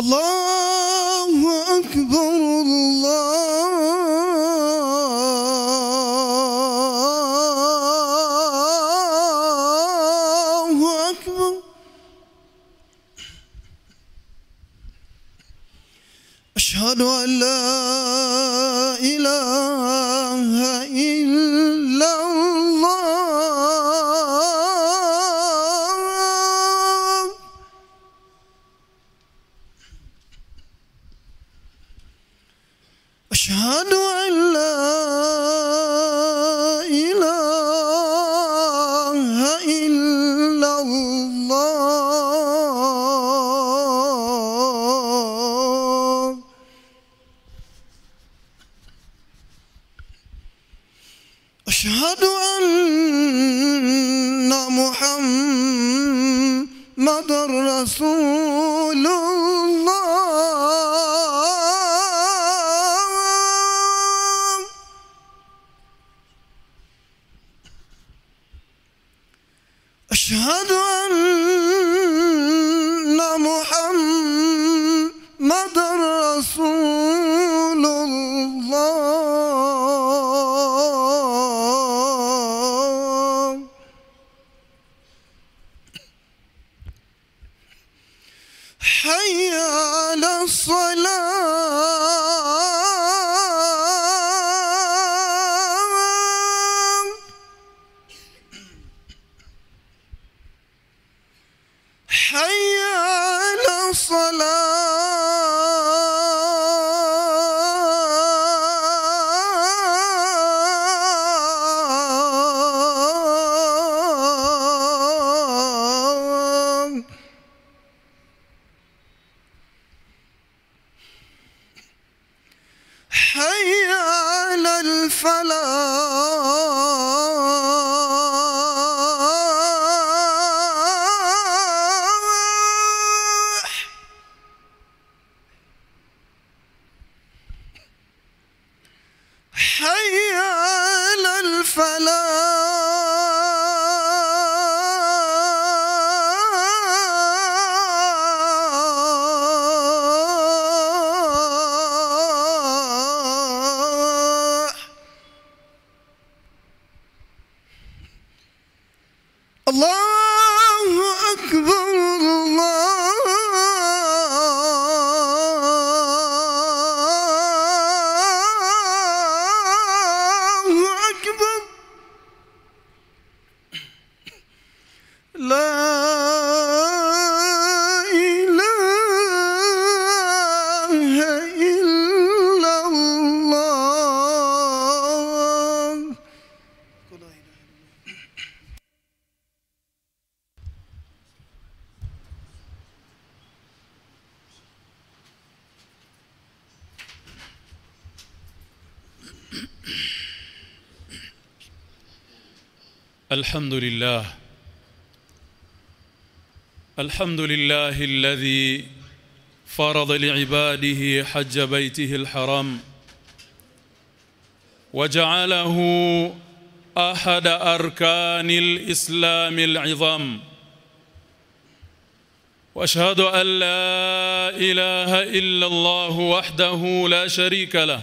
الله أكبر الحمد لله. الحمد لله الذي فرض لعباده حج بيته الحرام وجعله أحد أركان الإسلام العظام. وأشهد أن لا إله إلا الله وحده لا شريك له.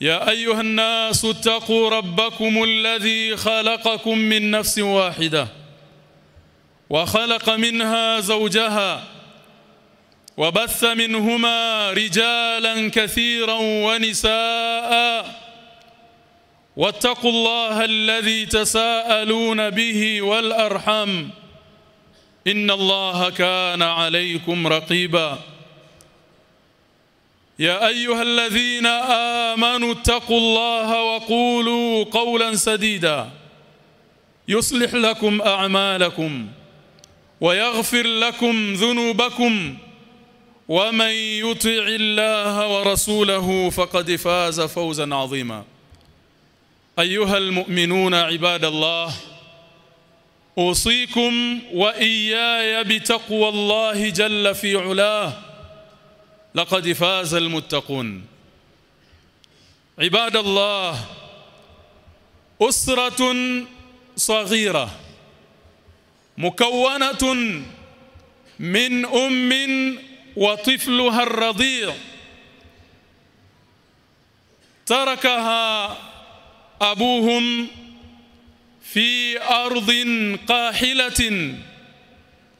يا أيها الناس اتقوا ربكم الذي خلقكم من نفس واحدة وخلق منها زوجها وبث منهما رجالا كثيرا ونساء واتقوا الله الذي تساءلون به والارحام إن الله كان عليكم رقيبا يا أيها الذين آمنوا اتقوا الله وقولوا قولا سديدا. يصلح لكم أعمالكم ويغفر لكم ذنوبكم. ومن يطع الله ورسوله فقد فاز فوزا عظيما. أيها المؤمنون عباد الله أوصيكم وإياي بتقوى الله جل في علاه. لقد فاز المتقون. عباد الله أسرة صغيرة مكونة من أم وطفلها الرضيع تركها أبوهم في أرض قاحلة.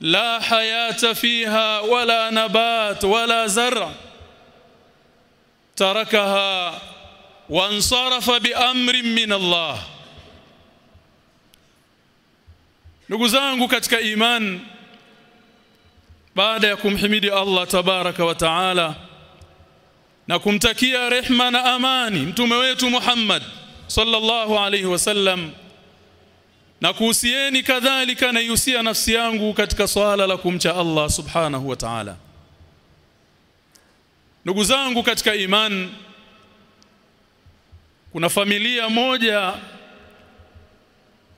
لا حياه فيها ولا نبات ولا زرع تركها وانصرف بامر من الله ndugu zangu katika iman baada ya kumhimidi Allah tabaraka wa taala na kumtakia rehma na amani mtume wetu Muhammad sallallahu alayhi wasallam na kuhusieni kadhalika naihusia nafsi yangu katika swala la kumcha Allah subhanahu wa ta'ala. Ndugu zangu katika iman kuna familia moja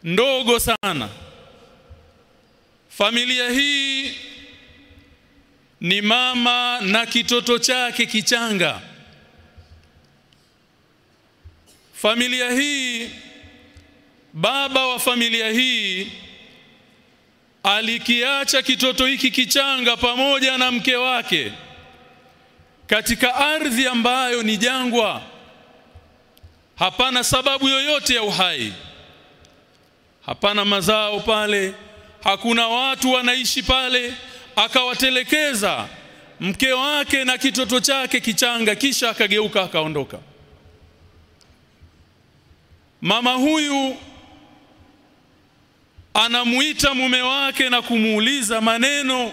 ndogo sana. Familia hii ni mama na kitoto chake kichanga. Familia hii baba wa familia hii alikiacha kitoto hiki kichanga pamoja na mke wake katika ardhi ambayo ni jangwa. Hapana sababu yoyote ya uhai hapana mazao pale hakuna watu wanaishi pale. Akawatelekeza mke wake na kitoto chake kichanga kisha akageuka akaondoka. Mama huyu anamuita mume wake na kumuuliza maneno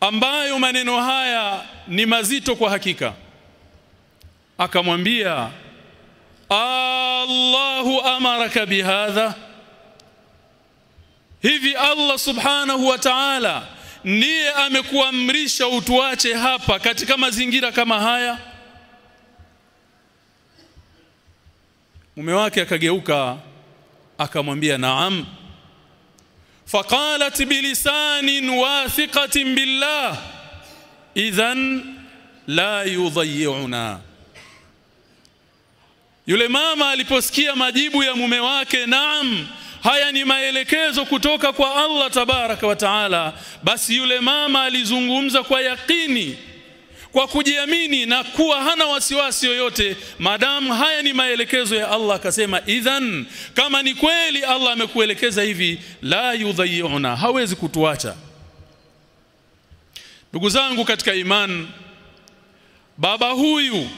ambayo maneno haya ni mazito kwa hakika. Akamwambia Allahu amaraka bihadha. Hivi Allah subhanahu wa ta'ala ndiye amekuamrisha utuache hapa katika mazingira kama haya? Mume wake akageuka akamwambia naam. Faqalat bilisanin wathiqatin billah idhan la yudhayyuna yule mama aliposikia majibu ya mume wake naam haya ni maelekezo kutoka kwa Allah tabaraka wa taala basi yule mama alizungumza kwa yakini kwa kujiamini na kuwa hana wasiwasi yoyote madamu haya ni maelekezo ya Allah akasema idhan kama ni kweli Allah amekuelekeza hivi la yudhayyuna hawezi kutuacha. Ndugu zangu katika iman baba huyu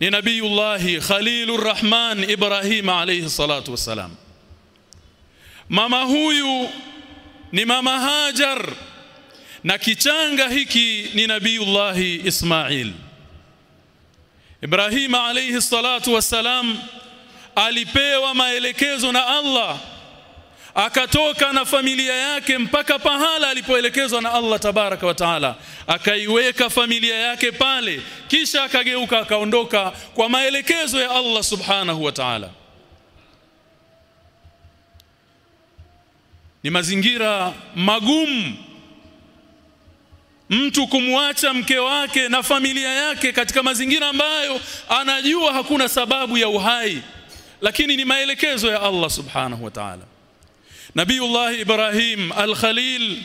ni nabiyullahi khalilur rahman ibrahim alayhi salatu wassalam. Mama huyu ni mama hajar na kichanga hiki ni nabiullahi Ismail. Ibrahim alayhi salatu wassalam alipewa maelekezo na Allah akatoka na familia yake mpaka pahala alipoelekezwa na Allah tabaraka wa taala akaiweka familia yake pale kisha akageuka akaondoka kwa maelekezo ya Allah subhanahu wa taala. Ni mazingira magumu mtu kumwacha mke wake na familia yake katika mazingira ambayo anajua hakuna sababu ya uhai. Lakini ni maelekezo ya Allah subhanahu wa ta'ala. Nabiullah Ibrahim al-Khalil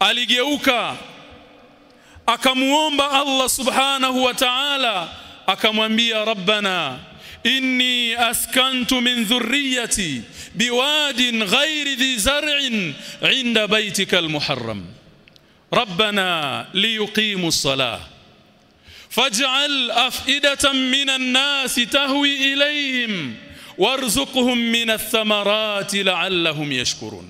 aligeuka akamuomba Allah subhanahu wa ta'ala akamwambia rabbana inni askantu min dhurriyyati biwadin ghairi dhi zar'in 'inda baytika al-muharram ربنا ليقيموا الصلاة فاجعل أفئدة من الناس تهوي إليهم وارزقهم من الثمرات لعلهم يشكرون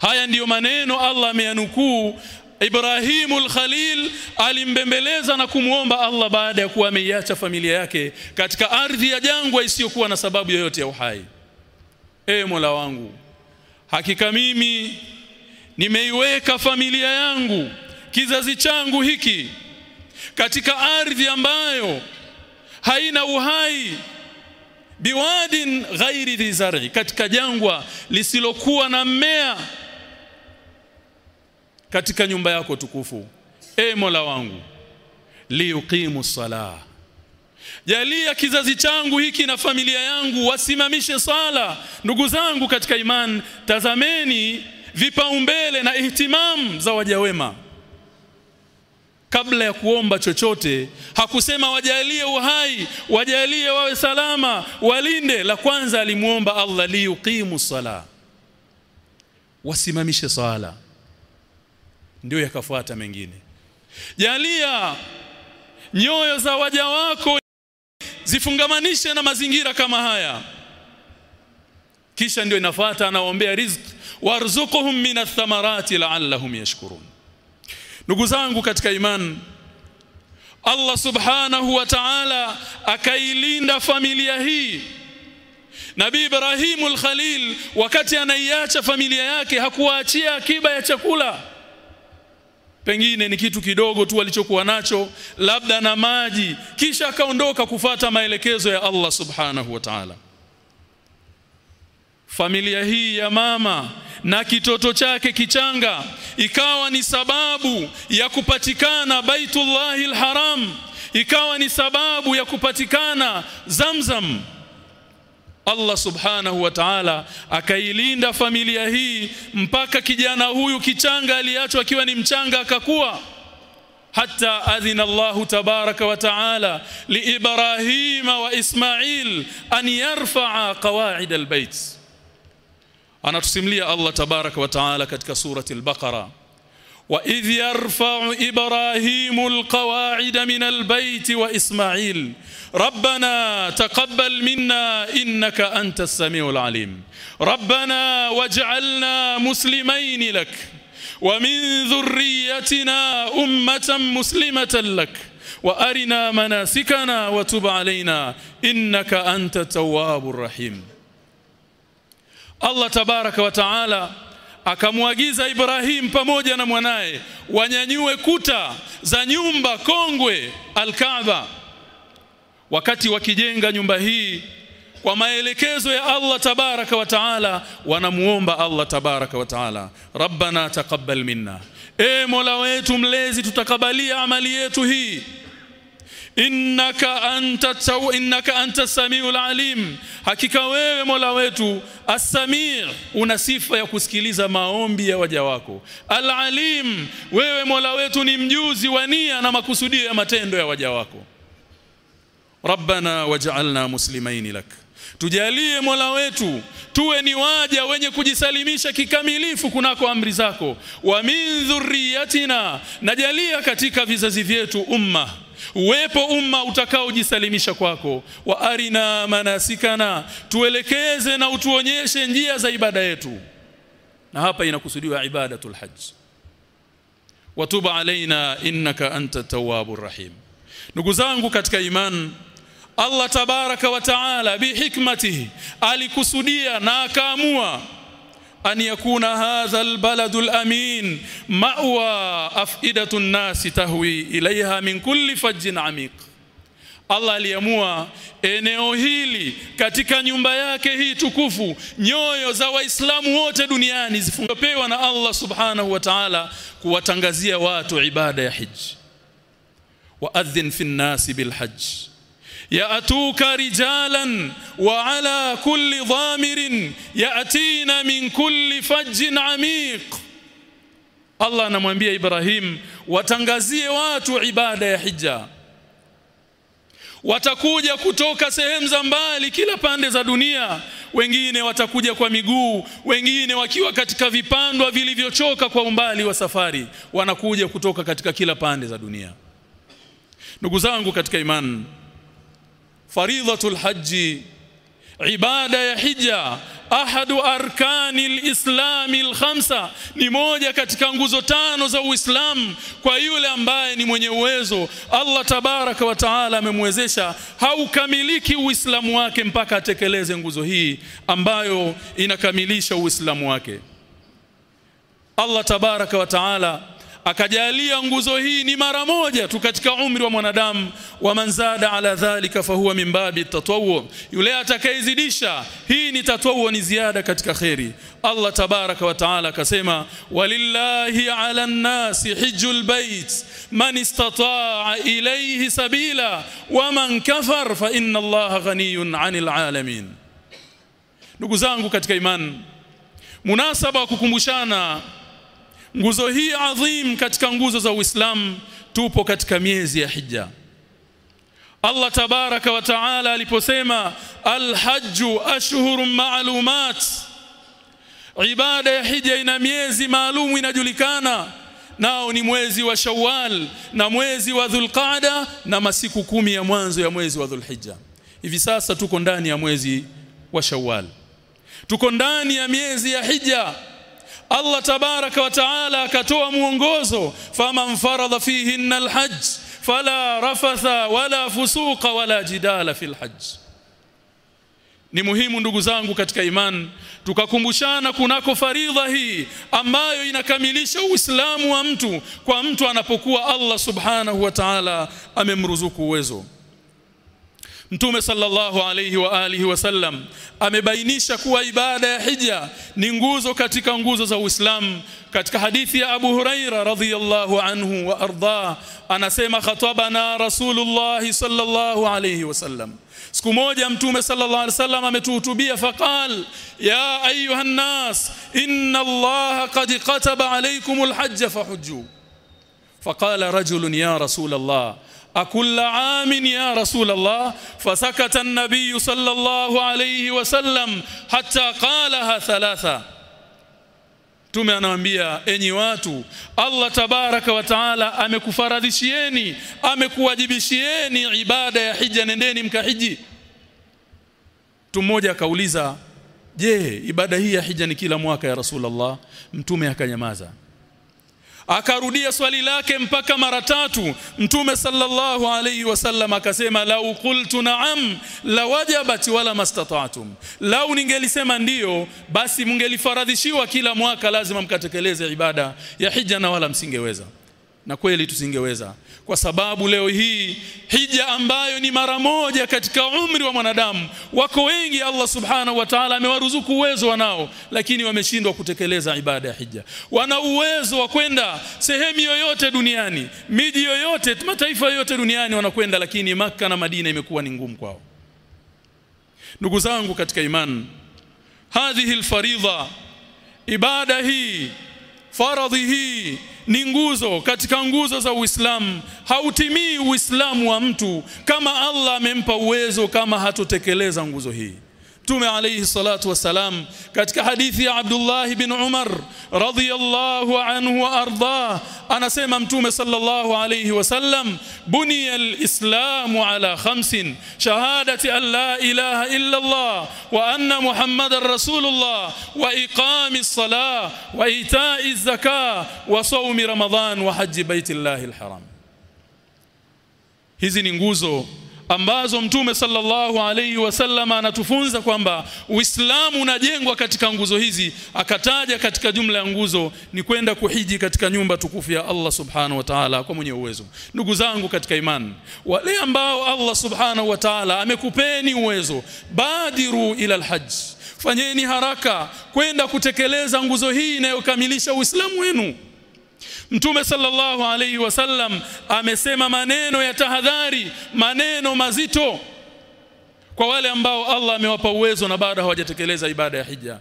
haya ndiyo maneno Allah ameyanukuu Ibrahimu al-Khalil alimbembeleza na kumwomba Allah baada ya kuwa ameiacha familia yake katika ardhi ya jangwa isiyokuwa na sababu yoyote ya uhai. E Mola wangu, hakika mimi nimeiweka familia yangu kizazi changu hiki katika ardhi ambayo haina uhai. Biwadin ghairi dhizari katika jangwa lisilokuwa na mmea katika nyumba yako tukufu. E Mola wangu liuqimu salah jalia kizazi changu hiki na familia yangu wasimamishe sala. Ndugu zangu katika imani tazameni vipaumbele na ihtimamu za wajawema kabla ya kuomba chochote hakusema wajalie uhai wajalie wawe salama walinde. La kwanza alimuomba Allah liuqimu sala wasimamishe sala ndio yakafuata mengine. Jalia nyoyo za waja wako zifungamanishe na mazingira kama haya. Kisha ndio inafuata anaombea riziki warzuquhum min athamarati la'allahum yashkurun. Ndugu zangu katika imani Allah subhanahu wa ta'ala akailinda familia hii. Nabii Ibrahimu al-Khalil wakati anaiacha familia yake hakuwaachia akiba ya chakula. Pengine ni kitu kidogo tu alichokuwa nacho labda na maji kisha akaondoka kufata maelekezo ya Allah subhanahu wa ta'ala. Familia hii ya mama na kitoto chake kichanga ikawa ni sababu ya kupatikana Baitullahi lharam ikawa ni sababu ya kupatikana Zamzam. Allah subhanahu wa ta'ala akailinda familia hii mpaka kijana huyu kichanga aliachwa akiwa ni mchanga akakuwa hata adhina Allah tabaraka wa ta'ala liibrahim wa Ismail an yarfa'a qawa'id albayt أنا أرسم لي الله تبارك وتعالى surati al-Baqara wa idh yarfa'u ibrahimu al-qawa'ida min ربنا تقبل منا إنك أنت السميع العليم. ربنا واجعلنا مسلمين لك ومن ذريتنا أمة مسلمة لك. وأرنا مناسكنا وتب علينا إنك أنت التواب الرحيم. Allah tabaraka wa taala akamwagiza Ibrahim pamoja na mwanaye wanyanyue kuta za nyumba kongwe alkaaba. Wakati wakijenga nyumba hii kwa maelekezo ya Allah tabaraka wa taala, wanamuomba Allah tabaraka wa taala, rabbana taqabbal minna, e mola wetu mlezi, tutakabalia amali yetu hii innaka anta taw innaka anta samiul alim. Hakika wewe mola wetu as-sami' una sifa ya kusikiliza maombi ya waja wako. Alalim wewe mola wetu ni mjuzi wa nia na makusudio ya matendo ya waja wako. Rabbana waj'alna muslimaini lak. Tujalie mola wetu tuwe ni waja wenye kujisalimisha kikamilifu kunako amri zako. Wa min dhurriyatina najalia katika vizazi vyetu umma uwepo umma utakaojisalimisha kwako. Wa arina manasikana tuelekeze na utuonyeshe njia za ibada yetu. Na hapa inakusudiwa ibadatul hajj. Watuba alaina innaka anta tawwabur rahim. Ndugu zangu katika iman Allah tabaraka wa taala bihikmatihi alikusudia na akaamua an yakuna hadha albaladu alamin ma'wa afidatu an-nas tahwi ilaiha min kulli fajjin amiq Allah aliamua eneo hili katika nyumba yake hii tukufu nyoyo za waislamu wote duniani zifungepewa na Allah subhanahu wa ta'ala kuwatangazia watu ibada ya hija waadhin fi nnasi bilhajj يأتوك رجالا وعلى كل ضامر يأتين من كل فج عميق Allah anamwambia Ibrahim watangazie watu ibada ya hija watakuja kutoka sehemu za mbali kila pande za dunia wengine watakuja kwa miguu wengine wakiwa katika vipandwa vilivyochoka kwa umbali wa safari wanakuja kutoka katika kila pande za dunia ndugu zangu katika imani faridhatul haji ibada ya hija ahadu arkani lislami lkhamsa ni moja katika nguzo tano za Uislamu kwa yule ambaye ni mwenye uwezo. Allah tabaraka wa taala amemwezesha haukamiliki Uislamu wake mpaka atekeleze nguzo hii ambayo inakamilisha Uislamu wake. Allah tabaraka wa taala akajalia nguzo hii ni mara moja tu katika umri wa mwanadamu. Wa manzada ala dhalika fahuwa min babi tatawwu. Yule atakayezidisha hii ni tatawwu ni ziada katika khairi Allah tabaraka wa taala akasema walillahi ala nasi hijjul bait man istata'a ilayhi sabila wa man kafar fa inna Allaha ghaniyun 'anil 'alamin. Ndugu zangu katika imani munasaba wa kukumbushana nguzo hii adhim katika nguzo za Uislamu tupo katika miezi ya hija. Allah tabaraka wa taala aliposema alhajju ashhurun ma'lumat. Ibada ya hija ina miezi maalum inajulikana nao ni mwezi wa Shawwal na mwezi wa Dhulqaada na masiku kumi ya mwanzo ya mwezi wa Dhulhijja. Hivi sasa tuko ndani ya mwezi wa Shawwal. Tuko ndani ya miezi ya hija Allah tabaraka wa taala akatoa mwongozo faman faradha fihinna alhajj fala rafatha wala fusuqa wala jidala fil hajj. Ni muhimu ndugu zangu katika imani tukakumbushana kunako faridha hii ambayo inakamilisha uislamu wa mtu kwa mtu anapokuwa Allah subhanahu wa ta'ala amemruzuku uwezo Mtume sallallahu alayhi wa alihi wasallam amebainisha kuwa ibada ya hija ni nguzo katika nguzo za Uislamu. Katika hadithi ya Abu Huraira radhiyallahu anhu wa arda anasema khatabana Rasulullah sallallahu alayhi wasallam siku moja mtume sallallahu alayhi wasallam ametuhutubia faqal ya ayuha nas inna Allah qad kataba alaykumul hajj fahujju faqala rajulun ya rasul Allah أكل عام يا رسول الله فسكت النبي صلى الله عليه وسلم حتى قالها ثلاثة Mtume anawaambia enyi watu Allah tabaraka wa taala amekufaradhishieni amekuwajibishieni ibada ya hija nendeni mkahiji Mtu mmoja akauliza je ibada hii ya hija ni kila mwaka ya Rasulullah Mtume akanyamaza akarudia swali lake mpaka mara tatu. Mtume sallallahu alayhi wasallam akasema lau qultu na'am la wajabat wala mastata'tum. Lau ningelisema ndiyo basi mngelifaradhishiwa kila mwaka lazima mkatekeleze ibada ya hija na wala msingeweza. Na kweli tusingeweza kwa sababu leo hii hija ambayo ni mara moja katika umri wa mwanadamu wako wengi Allah subhanahu wa ta'ala amewaruzuku uwezo wanao lakini wameshindwa kutekeleza ibada ya hija. Wana uwezo wa kwenda sehemu yoyote duniani miji yoyote mataifa yoyote duniani wanakwenda lakini maka na Madina imekuwa ni ngumu kwao. Ndugu zangu katika imani hadhihi alfaridha ibada hii faradhi hii ni nguzo. Katika nguzo za Uislamu hautimii Uislamu wa mtu kama Allah amempa uwezo kama hatotekeleza nguzo hii Mtume alayhi salatu wasalam katika hadithi ya Abdullah bin Umar radhiyallahu anhu wa arda anasema Mtume sallallahu alayhi wasallam buniya alislamu ala khamsin shahadati an la ilaha illa Allah wa anna Muhammadar rasulullah wa iqami as-salah wa ita'i az-zakah wa sawmi ramadan wa hajji baitillahi al-haram hizi ni nguzo ambazo mtume sallallahu alaihi wasallam anatufunza kwamba Uislamu unajengwa katika nguzo hizi akataja katika jumla ya nguzo ni kwenda kuhiji katika nyumba tukufu ya Allah subhanahu wa ta'ala kwa mwenye uwezo. Ndugu zangu katika imani wale ambao Allah subhanahu wa ta'ala amekupeni uwezo badiru ila alhajj fanyeni haraka kwenda kutekeleza nguzo hii inayokamilisha Uislamu wenu Mtume sallallahu alayhi wasallam amesema maneno ya tahadhari, maneno mazito kwa wale ambao Allah amewapa uwezo na baada hawajatekeleza ibada ya hija.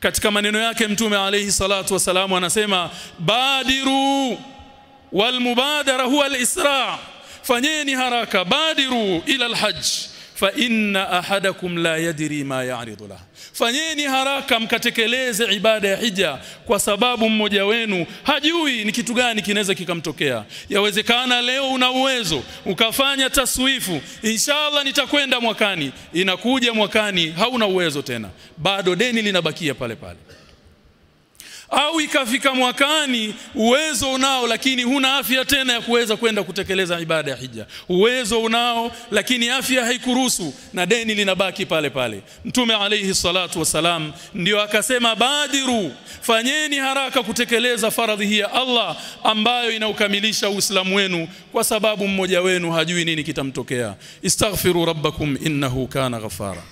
Katika maneno yake Mtume alayhi salatu wasalamu anasema badiru walmubadara huwa al-isra. Fanyeni haraka badiru ila al-hajj fa inna ahadakum la yadri ma ya'ridu lah. Fanyeni haraka mkatekeleze ibada ya hija kwa sababu mmoja wenu hajui ni kitu gani kinaweza kikamtokea. Yawezekana leo una uwezo ukafanya taswifu inshallah nitakwenda mwakani. Inakuja mwakani hauna uwezo tena. Bado deni linabakia pale pale au ikafika mwakani uwezo unao lakini huna afya tena ya kuweza kwenda kutekeleza ibada ya hija. Uwezo unao lakini afya haikuruhusu na deni linabaki pale pale. Mtume alayhi salatu wasalam ndio akasema badiru fanyeni haraka kutekeleza faradhi hii ya Allah ambayo inaukamilisha uislamu wenu kwa sababu mmoja wenu hajui nini kitamtokea. Istaghfiru rabbakum innahu kana ghafara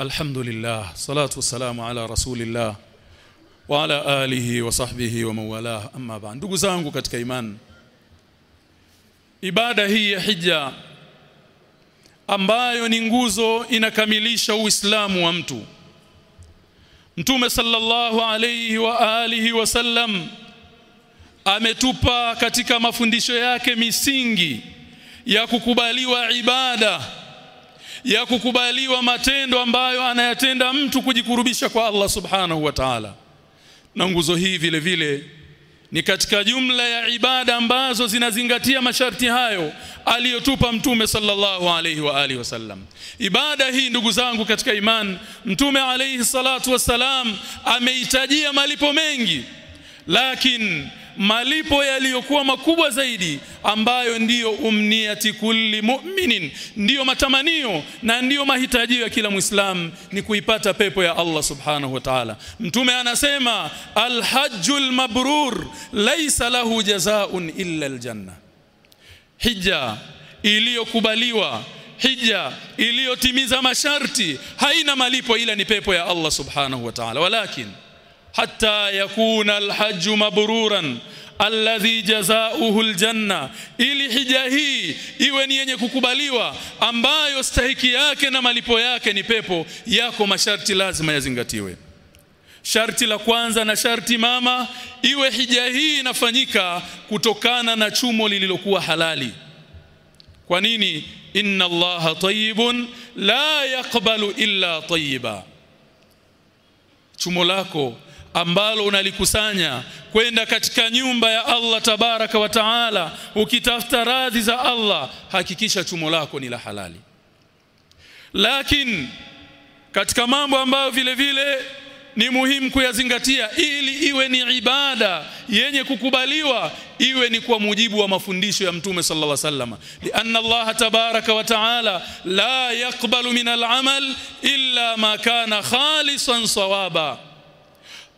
Alhamdulillah salatu wassalamu ala rasulillah wa ala alihi wa sahbihi wa mawalah amma ba ndugu zangu katika imani ibada hii ya hija ambayo ni nguzo inakamilisha uislamu wa mtu. Mtume sallallahu alayhi wa alihi wasallam ametupa katika mafundisho yake misingi ya kukubaliwa ibada ya kukubaliwa matendo ambayo anayatenda mtu kujikurubisha kwa Allah subhanahu wa ta'ala. Na nguzo hii vile vile ni katika jumla ya ibada ambazo zinazingatia masharti hayo aliyotupa mtume sallallahu alayhi wa alihi wasallam. Ibada hii ndugu zangu katika iman mtume alayhi salatu wasalam ameitajia malipo mengi lakini malipo yaliyokuwa makubwa zaidi ambayo ndiyo umniyati kulli mu'minin. Ndiyo matamanio na ndiyo mahitajio ya kila muislam ni kuipata pepo ya Allah subhanahu wa ta'ala. Mtume anasema alhajjul mabrur laysa lahu jazaa'un illa aljanna hija iliyokubaliwa hija iliyotimiza masharti haina malipo ila ni pepo ya Allah subhanahu wa ta'ala. Walakin hatta yakuna alhajju mabruran alladhi jazaohu aljanna. Ili hija hii iwe ni yenye kukubaliwa ambayo stahiki yake na malipo yake ni pepo yako masharti lazima yazingatiwe. Sharti la kwanza na sharti mama iwe hija hii inafanyika kutokana na chumo lililokuwa halali. Kwa nini? Inna allaha tayyibun la yaqbalu illa tayyiba. Chumo lako ambalo unalikusanya kwenda katika nyumba ya Allah tabaraka wa taala ukitafuta radhi za Allah hakikisha chumo lako ni la halali. Lakini katika mambo ambayo vile vile ni muhimu kuyazingatia ili iwe ni ibada yenye kukubaliwa iwe ni kwa mujibu wa mafundisho ya mtume sallallahu alaihi wasallam. Lianna Allah tabaraka wa taala la yaqbalu min al-amal illa ma kana khalisan sawaba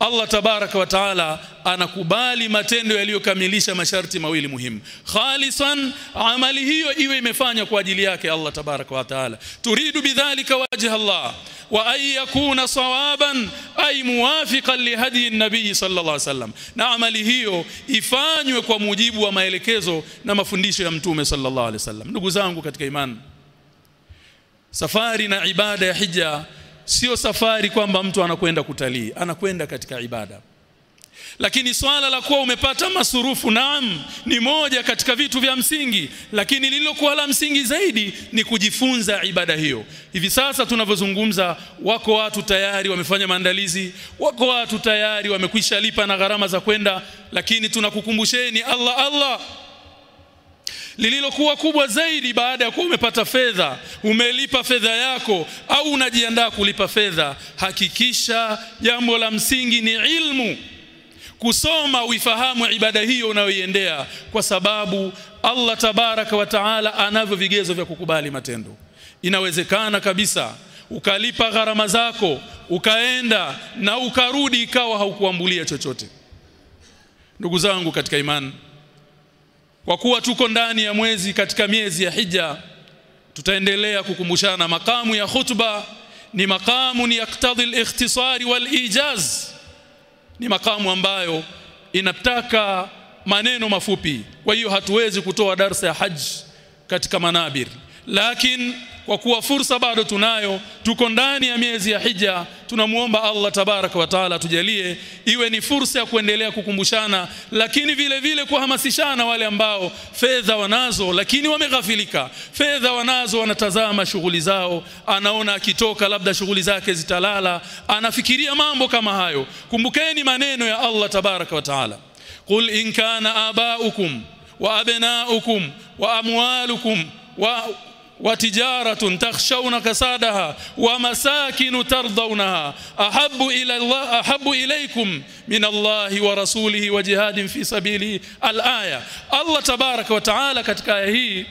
Allah tabaraka wa taala anakubali matendo yaliyokamilisha masharti mawili muhimu. Khalisan amali hiyo iwe imefanywa kwa ajili yake Allah tabaraka wa taala. Turidu bidhalika wajha Allah wa ay yakuna sawaban ay muwafiqan lihadi nabii sallallahu alaihi wasallam na amali hiyo ifanywe kwa mujibu wa maelekezo na mafundisho ya mtume sallallahu alaihi wasallam ndugu zangu katika imani safari na ibada ya hija sio safari kwamba mtu anakwenda kutalii anakwenda katika ibada. Lakini swala la kuwa umepata masurufu naam ni moja katika vitu vya msingi. Lakini lililokuwa la msingi zaidi ni kujifunza ibada hiyo. Hivi sasa tunavyozungumza wako watu tayari wamefanya maandalizi wako watu tayari wamekwisha lipa na gharama za kwenda lakini tunakukumbusheni Allah Allah lililokuwa kubwa zaidi baada ya kuwa umepata fedha umelipa fedha yako au unajiandaa kulipa fedha hakikisha jambo la msingi ni ilmu. Kusoma uifahamu ibada hiyo unayoiendea kwa sababu Allah tabaraka wa taala anavyo vigezo vya kukubali matendo. Inawezekana kabisa ukalipa gharama zako ukaenda na ukarudi ikawa haukuambulia chochote. Ndugu zangu katika imani kwa kuwa tuko ndani ya mwezi katika miezi ya hija tutaendelea kukumbushana makamu ya khutba ni makamu yaktadhi al-ikhtisari wal-ijaz ni makamu ambayo inataka maneno mafupi. Kwa hiyo hatuwezi kutoa darsa ya haji katika manabir. Lakini kwa kuwa fursa bado tunayo tuko ndani ya miezi ya hija tunamuomba Allah tabaraka wa taala tujalie iwe ni fursa ya kuendelea kukumbushana lakini vile vile kuhamasishana wale ambao fedha wanazo lakini wameghafilika. Fedha wanazo wanatazama shughuli zao anaona akitoka labda shughuli zake zitalala anafikiria mambo kama hayo. Kumbukeni maneno ya Allah tabaraka wa taala. Qul in kana abaukum wa abnaukum wa amwalukum wa وتجارة تخشون كسادها ومساكن ترضونها أحب إلى الله أحب إليكم من الله ورسوله وجهاد في سبيله الآية الله تبارك وتعالى katika aya hii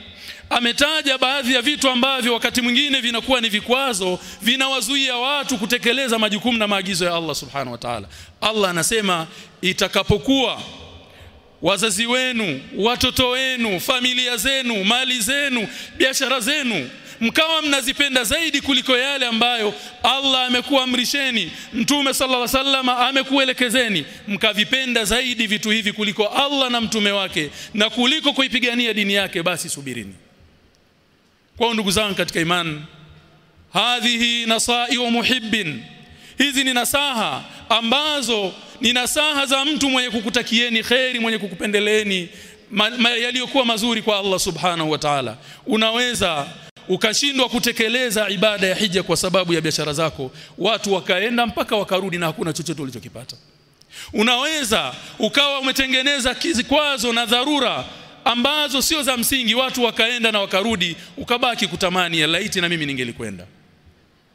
ametaja baadhi ya vitu ambavyo wakati mwingine vinakuwa ni vikwazo vinawazuia watu kutekeleza majukumu na maagizo ya Allah subhanahu wa ta'ala Allah anasema itakapokuwa wazazi wenu, watoto wenu, familia zenu, mali zenu, biashara zenu. Mkawa mnazipenda zaidi kuliko yale ambayo Allah amekuamrisheni, Mtume sallallahu alaihi wasallam amekuelekezeni, mkavipenda zaidi vitu hivi kuliko Allah na mtume wake na kuliko kuipigania dini yake, basi subirini. Kwa ndugu zangu katika imani, hadhihi nasai wa muhibbin, hizi ni nasaha ambazo ni nasaha za mtu mwenye kukutakieni kheri, mwenye kukupendeleeni ma, ma, yaliyokuwa mazuri kwa Allah subhanahu wa ta'ala. Unaweza ukashindwa kutekeleza ibada ya hija kwa sababu ya biashara zako, watu wakaenda mpaka wakarudi na hakuna chochote ulichokipata. Unaweza ukawa umetengeneza kikwazo na dharura ambazo sio za msingi, watu wakaenda na wakarudi, ukabaki kutamani ya laiti na mimi ningelikwenda.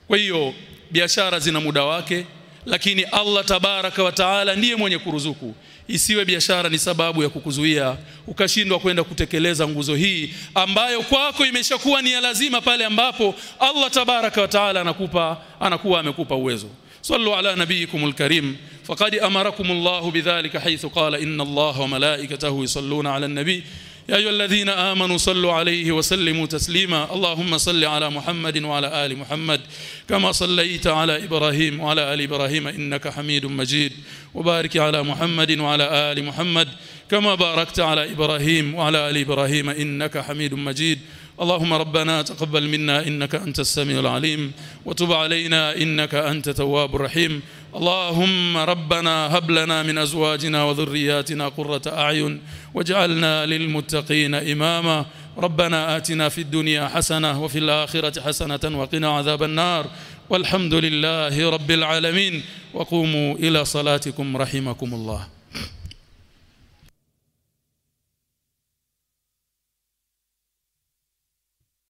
Kwa hiyo biashara zina muda wake, lakini Allah tabaraka wa taala ndiye mwenye kuruzuku. Isiwe biashara ni sababu ya kukuzuia ukashindwa kwenda kutekeleza nguzo hii ambayo kwako imeshakuwa ni ya lazima pale ambapo Allah tabaraka wa taala anakupa anakuwa amekupa uwezo. صلوا على نبيكم الكريم فقد أمركم الله بذلك حيث قال إن الله وملائكته يصلون على النبي يا أيها الذين آمنوا صلوا عليه وسلموا تسليما. اللهم صل على محمد وعلى آل محمد كما صليت على إبراهيم وعلى آل إبراهيم إنك حميد مجيد. وبارك على محمد وعلى آل محمد كما باركت على إبراهيم وعلى آل إبراهيم إنك حميد مجيد. اللهم ربنا تقبل منا إنك أنت السميع العليم. وتب علينا إنك أنت تواب الرحيم. اللهم ربنا هب لنا من أزواجنا وذرياتنا قرة أعين واجعلنا للمتقين إماما. ربنا آتنا في الدنيا حسنة وفي الآخرة حسنة وقنا عذاب النار. والحمد لله رب العالمين. وقوموا إلى صلاتكم رحمكم الله.